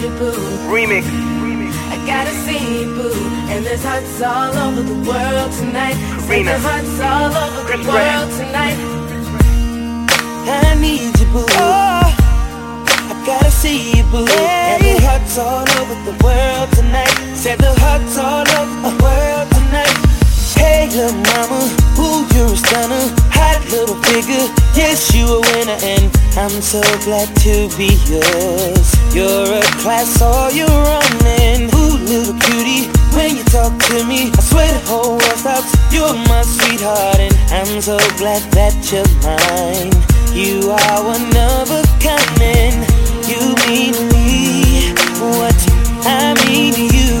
need boo. Remix. I gotta see you, boo. And there's hearts all over the world tonight. Karina. there's hearts all over Chris the world tonight. I need you, boo. Oh. I gotta see you, boo. And the hearts all over the world tonight. Said the hearts all over the world tonight. Hey, little mama, ooh, you're a stunner. Hot little figure, yes, you a winner. And I'm so glad to be yours. You're class, saw you're running. Ooh, little cutie, when you talk to me, I swear the whole world stops. You're my sweetheart, and I'm so glad that you're mine. You are one of a kind, and you mean me what I mean to you.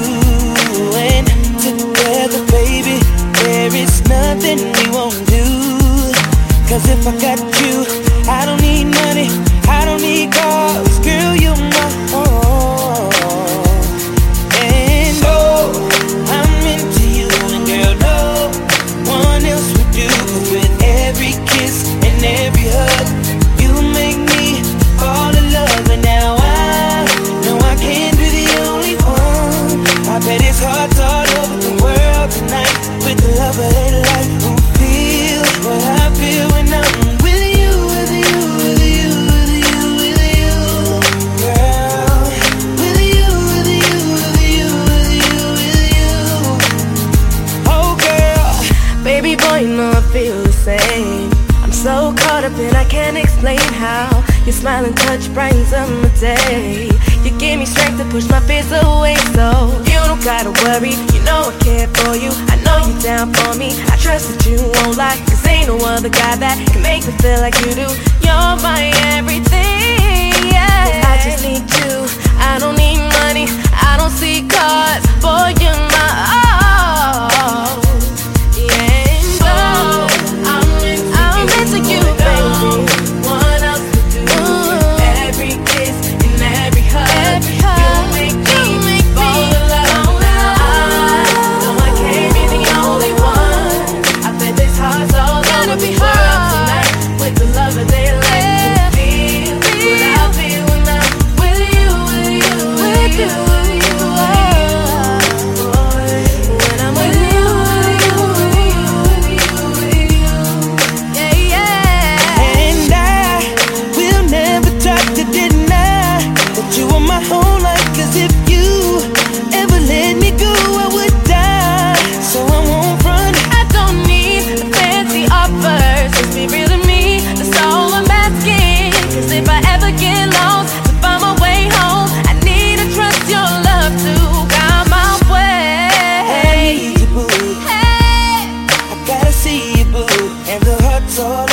And together, baby, there is nothing we won't do. Cause if I got you, same. I'm so caught up and I can't explain how your smiling touch brightens up my day. You give me strength to push my fears away, so you don't gotta worry. You know I care for you. I know you're down for me. I trust that you won't lie, cause ain't no other guy that can make me feel like you do. You're my the